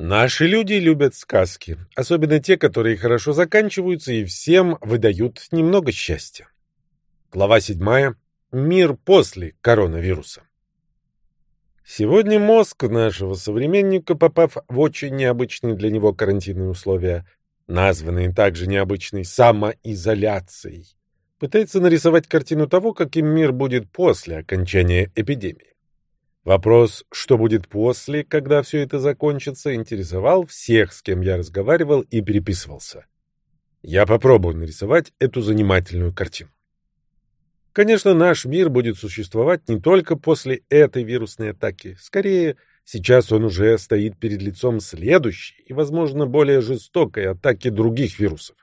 Наши люди любят сказки, особенно те, которые хорошо заканчиваются и всем выдают немного счастья. Глава 7. Мир после коронавируса. Сегодня мозг нашего современника, попав в очень необычные для него карантинные условия, названные также необычной самоизоляцией, пытается нарисовать картину того, каким мир будет после окончания эпидемии. Вопрос, что будет после, когда все это закончится, интересовал всех, с кем я разговаривал и переписывался. Я попробую нарисовать эту занимательную картину. Конечно, наш мир будет существовать не только после этой вирусной атаки. Скорее, сейчас он уже стоит перед лицом следующей и, возможно, более жестокой атаки других вирусов.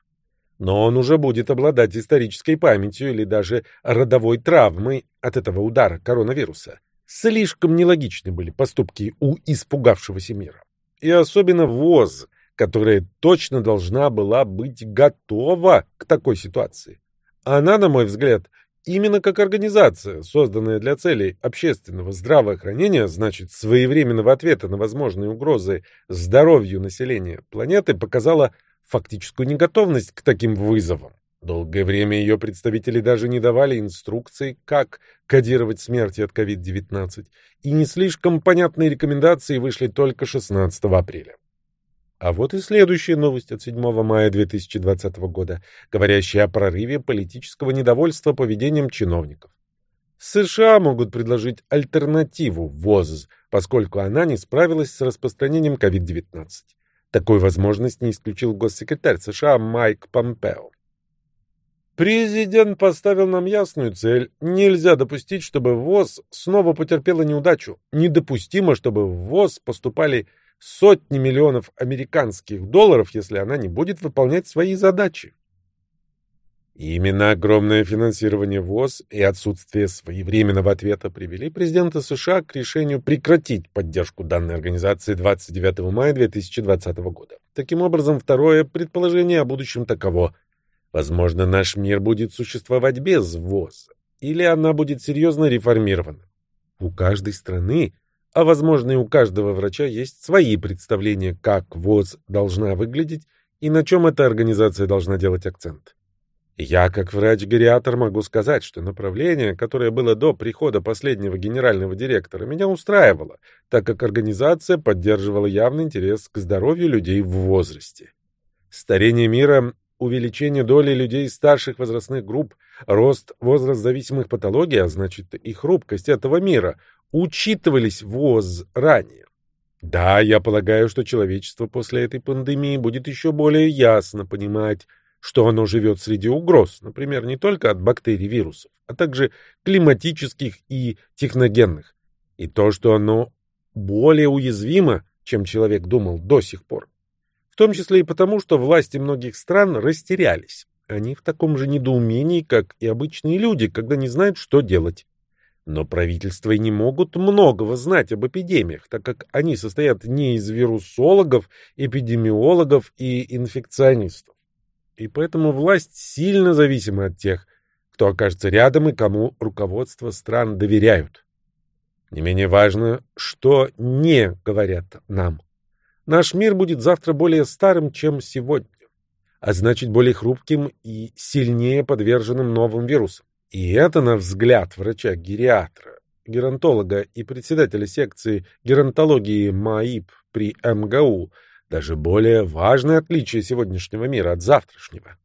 Но он уже будет обладать исторической памятью или даже родовой травмой от этого удара коронавируса. Слишком нелогичны были поступки у испугавшегося мира. И особенно ВОЗ, которая точно должна была быть готова к такой ситуации. Она, на мой взгляд, именно как организация, созданная для целей общественного здравоохранения, значит, своевременного ответа на возможные угрозы здоровью населения планеты, показала фактическую неготовность к таким вызовам. Долгое время ее представители даже не давали инструкций, как кодировать смерти от COVID-19, и не слишком понятные рекомендации вышли только 16 апреля. А вот и следующая новость от 7 мая 2020 года, говорящая о прорыве политического недовольства поведением чиновников. США могут предложить альтернативу ВОЗ, поскольку она не справилась с распространением COVID-19. Такую возможность не исключил госсекретарь США Майк Помпео. Президент поставил нам ясную цель. Нельзя допустить, чтобы ВОЗ снова потерпела неудачу. Недопустимо, чтобы в ВОЗ поступали сотни миллионов американских долларов, если она не будет выполнять свои задачи. именно огромное финансирование ВОЗ и отсутствие своевременного ответа привели президента США к решению прекратить поддержку данной организации 29 мая 2020 года. Таким образом, второе предположение о будущем таково – Возможно, наш мир будет существовать без ВОЗ, или она будет серьезно реформирована. У каждой страны, а возможно и у каждого врача есть свои представления, как ВОЗ должна выглядеть и на чем эта организация должна делать акцент. Я, как врач-гериатор, могу сказать, что направление, которое было до прихода последнего генерального директора, меня устраивало, так как организация поддерживала явный интерес к здоровью людей в возрасте. Старение мира увеличение доли людей старших возрастных групп, рост возраст зависимых патологий, а значит и хрупкость этого мира, учитывались в ОЗ ранее. Да, я полагаю, что человечество после этой пандемии будет еще более ясно понимать, что оно живет среди угроз, например, не только от бактерий, вирусов, а также климатических и техногенных, и то, что оно более уязвимо, чем человек думал до сих пор. В том числе и потому, что власти многих стран растерялись. Они в таком же недоумении, как и обычные люди, когда не знают, что делать. Но правительства и не могут многого знать об эпидемиях, так как они состоят не из вирусологов, эпидемиологов и инфекционистов. И поэтому власть сильно зависима от тех, кто окажется рядом и кому руководство стран доверяют. Не менее важно, что не говорят нам. Наш мир будет завтра более старым, чем сегодня, а значит более хрупким и сильнее подверженным новым вирусам. И это, на взгляд врача-гериатра, геронтолога и председателя секции геронтологии МАИП при МГУ, даже более важное отличие сегодняшнего мира от завтрашнего.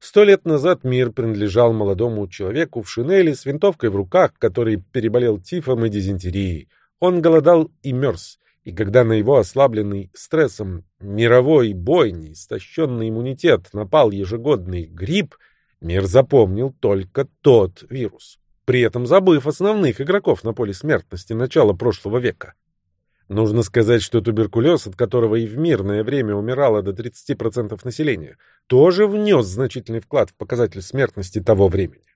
Сто лет назад мир принадлежал молодому человеку в шинели с винтовкой в руках, который переболел тифом и дизентерией. Он голодал и мерз, и когда на его ослабленный стрессом мировой бойни истощенный иммунитет напал ежегодный грипп, мир запомнил только тот вирус, при этом забыв основных игроков на поле смертности начала прошлого века. Нужно сказать, что туберкулез, от которого и в мирное время умирало до 30% населения, тоже внес значительный вклад в показатель смертности того времени.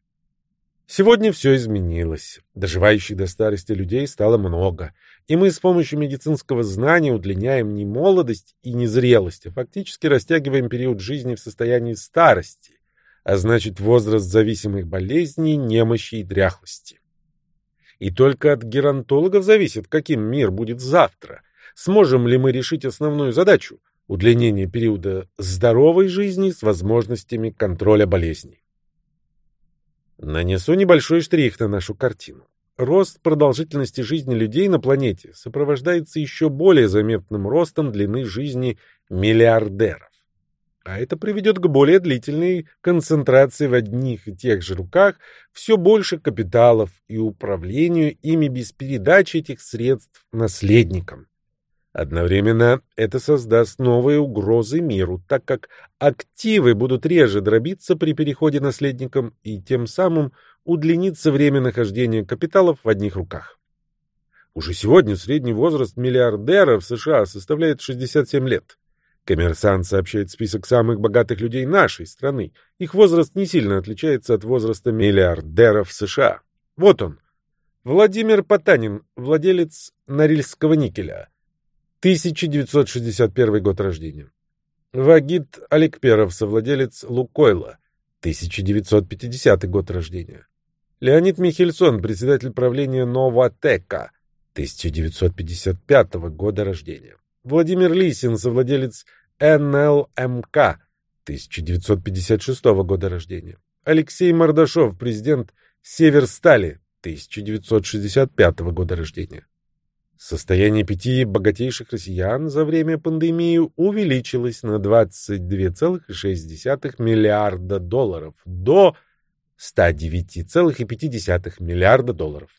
Сегодня все изменилось. Доживающих до старости людей стало много, и мы с помощью медицинского знания удлиняем не молодость и не зрелость, а фактически растягиваем период жизни в состоянии старости, а значит возраст зависимых болезней, немощи и дряхлости. И только от геронтологов зависит, каким мир будет завтра. сможем ли мы решить основную задачу – удлинение периода здоровой жизни с возможностями контроля болезней. Нанесу небольшой штрих на нашу картину. Рост продолжительности жизни людей на планете сопровождается еще более заметным ростом длины жизни миллиардеров. А это приведет к более длительной концентрации в одних и тех же руках все больше капиталов и управлению ими без передачи этих средств наследникам. Одновременно это создаст новые угрозы миру, так как активы будут реже дробиться при переходе наследникам и тем самым удлинится время нахождения капиталов в одних руках. Уже сегодня средний возраст миллиардера в США составляет 67 лет. Коммерсант сообщает список самых богатых людей нашей страны. Их возраст не сильно отличается от возраста миллиардеров США. Вот он. Владимир Потанин, владелец Норильского никеля. 1961 год рождения. Вагит Аликперов, совладелец Лукойла, 1950 год рождения. Леонид Михельсон, председатель правления Новотека, 1955 года рождения. Владимир Лисин, совладелец НЛМК, 1956 года рождения. Алексей Мордашов, президент Северстали, 1965 года рождения. Состояние пяти богатейших россиян за время пандемии увеличилось на 22,6 миллиарда долларов до 109,5 миллиарда долларов.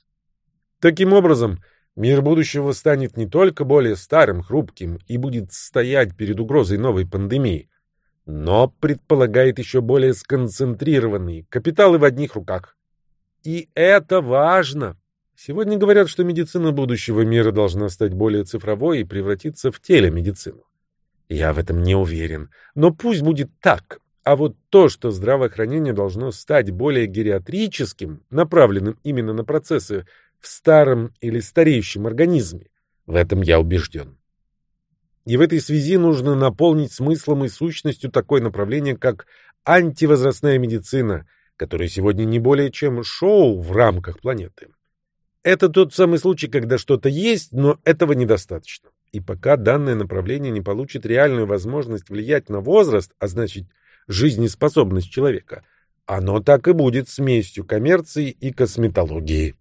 Таким образом, мир будущего станет не только более старым, хрупким и будет стоять перед угрозой новой пандемии, но предполагает еще более сконцентрированные капиталы в одних руках. И это важно. Сегодня говорят, что медицина будущего мира должна стать более цифровой и превратиться в телемедицину. Я в этом не уверен, но пусть будет так. А вот то, что здравоохранение должно стать более гериатрическим, направленным именно на процессы в старом или стареющем организме, в этом я убежден. И в этой связи нужно наполнить смыслом и сущностью такое направление, как антивозрастная медицина, которая сегодня не более чем шоу в рамках планеты. Это тот самый случай, когда что-то есть, но этого недостаточно. И пока данное направление не получит реальную возможность влиять на возраст, а значит жизнеспособность человека, оно так и будет смесью коммерции и косметологии.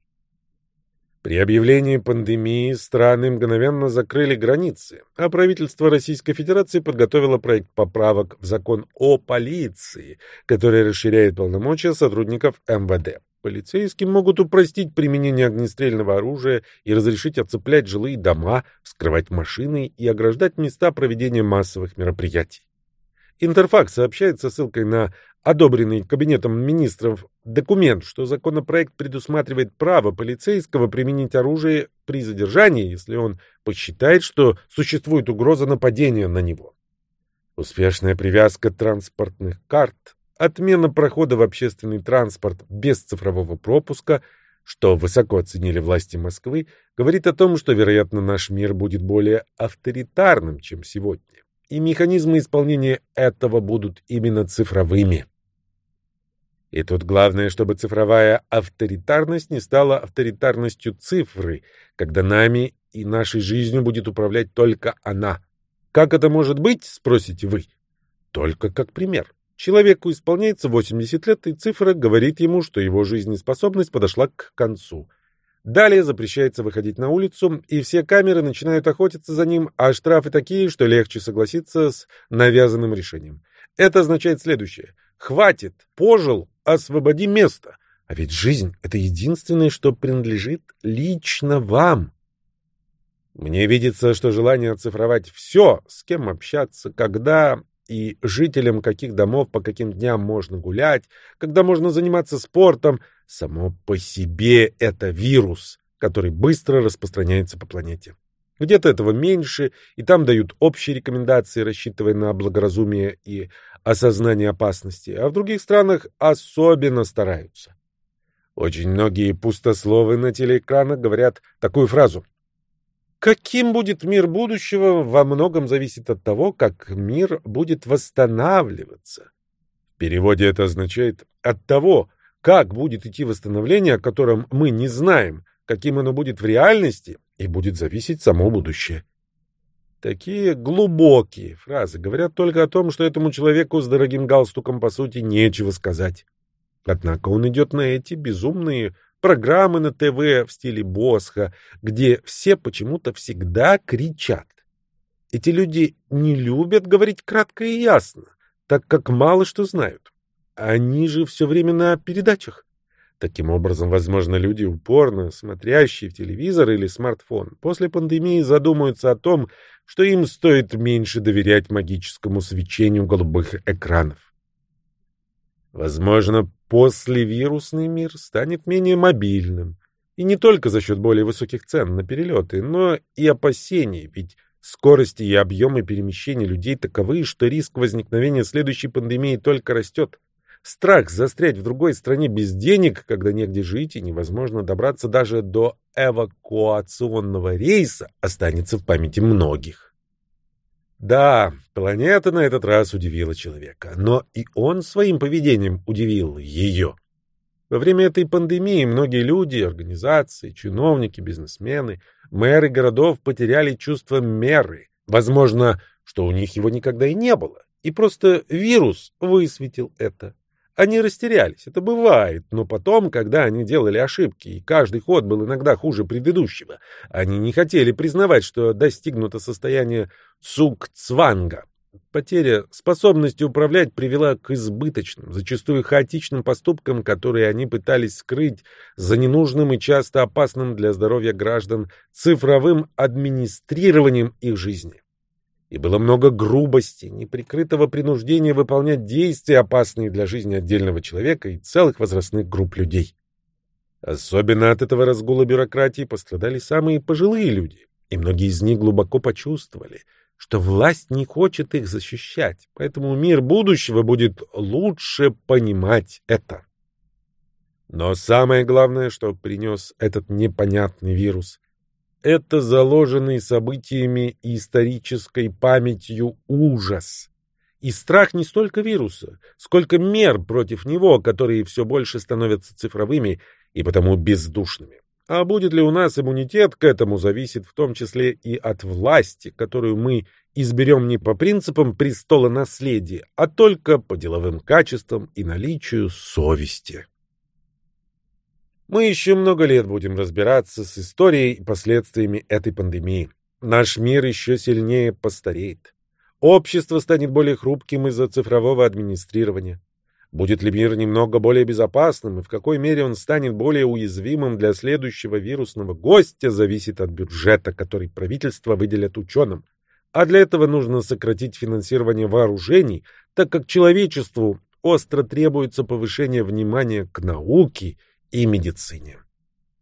При объявлении пандемии страны мгновенно закрыли границы, а правительство Российской Федерации подготовило проект поправок в закон о полиции, который расширяет полномочия сотрудников МВД. Полицейским могут упростить применение огнестрельного оружия и разрешить оцеплять жилые дома, вскрывать машины и ограждать места проведения массовых мероприятий. Интерфакс сообщает со ссылкой на одобренный Кабинетом министров документ, что законопроект предусматривает право полицейского применить оружие при задержании, если он посчитает, что существует угроза нападения на него. Успешная привязка транспортных карт отмена прохода в общественный транспорт без цифрового пропуска, что высоко оценили власти Москвы, говорит о том, что, вероятно, наш мир будет более авторитарным, чем сегодня. И механизмы исполнения этого будут именно цифровыми. И тут главное, чтобы цифровая авторитарность не стала авторитарностью цифры, когда нами и нашей жизнью будет управлять только она. Как это может быть, спросите вы? Только как пример. Человеку исполняется 80 лет, и цифра говорит ему, что его жизнеспособность подошла к концу. Далее запрещается выходить на улицу, и все камеры начинают охотиться за ним, а штрафы такие, что легче согласиться с навязанным решением. Это означает следующее. Хватит, пожил, освободи место. А ведь жизнь — это единственное, что принадлежит лично вам. Мне видится, что желание оцифровать все, с кем общаться, когда, и жителям каких домов по каким дням можно гулять, когда можно заниматься спортом, само по себе это вирус, который быстро распространяется по планете. Где-то этого меньше, и там дают общие рекомендации, рассчитывая на благоразумие и осознание опасности, а в других странах особенно стараются. Очень многие пустословы на телеэкранах говорят такую фразу Каким будет мир будущего, во многом зависит от того, как мир будет восстанавливаться. В переводе это означает «от того, как будет идти восстановление, о котором мы не знаем, каким оно будет в реальности, и будет зависеть само будущее». Такие глубокие фразы говорят только о том, что этому человеку с дорогим галстуком, по сути, нечего сказать. Однако он идет на эти безумные программы на ТВ в стиле Босха, где все почему-то всегда кричат. Эти люди не любят говорить кратко и ясно, так как мало что знают. Они же все время на передачах. Таким образом, возможно, люди, упорно смотрящие в телевизор или смартфон, после пандемии задумаются о том, что им стоит меньше доверять магическому свечению голубых экранов. Возможно, послевирусный мир станет менее мобильным. И не только за счет более высоких цен на перелеты, но и опасений, ведь скорости и объемы перемещения людей таковы, что риск возникновения следующей пандемии только растет. Страх застрять в другой стране без денег, когда негде жить и невозможно добраться даже до эвакуационного рейса, останется в памяти многих. Да, планета на этот раз удивила человека, но и он своим поведением удивил ее. Во время этой пандемии многие люди, организации, чиновники, бизнесмены, мэры городов потеряли чувство меры. Возможно, что у них его никогда и не было. И просто вирус высветил это. Они растерялись, это бывает, но потом, когда они делали ошибки, и каждый ход был иногда хуже предыдущего, они не хотели признавать, что достигнуто состояние цукцванга. Потеря способности управлять привела к избыточным, зачастую хаотичным поступкам, которые они пытались скрыть за ненужным и часто опасным для здоровья граждан цифровым администрированием их жизни и было много грубости, неприкрытого принуждения выполнять действия, опасные для жизни отдельного человека и целых возрастных групп людей. Особенно от этого разгула бюрократии пострадали самые пожилые люди, и многие из них глубоко почувствовали, что власть не хочет их защищать, поэтому мир будущего будет лучше понимать это. Но самое главное, что принес этот непонятный вирус, это заложенный событиями и исторической памятью ужас. И страх не столько вируса, сколько мер против него, которые все больше становятся цифровыми и потому бездушными. А будет ли у нас иммунитет к этому, зависит в том числе и от власти, которую мы изберем не по принципам престола наследия, а только по деловым качествам и наличию совести. Мы еще много лет будем разбираться с историей и последствиями этой пандемии. Наш мир еще сильнее постареет. Общество станет более хрупким из-за цифрового администрирования. Будет ли мир немного более безопасным и в какой мере он станет более уязвимым для следующего вирусного гостя, зависит от бюджета, который правительство выделят ученым. А для этого нужно сократить финансирование вооружений, так как человечеству остро требуется повышение внимания к науке и медицине.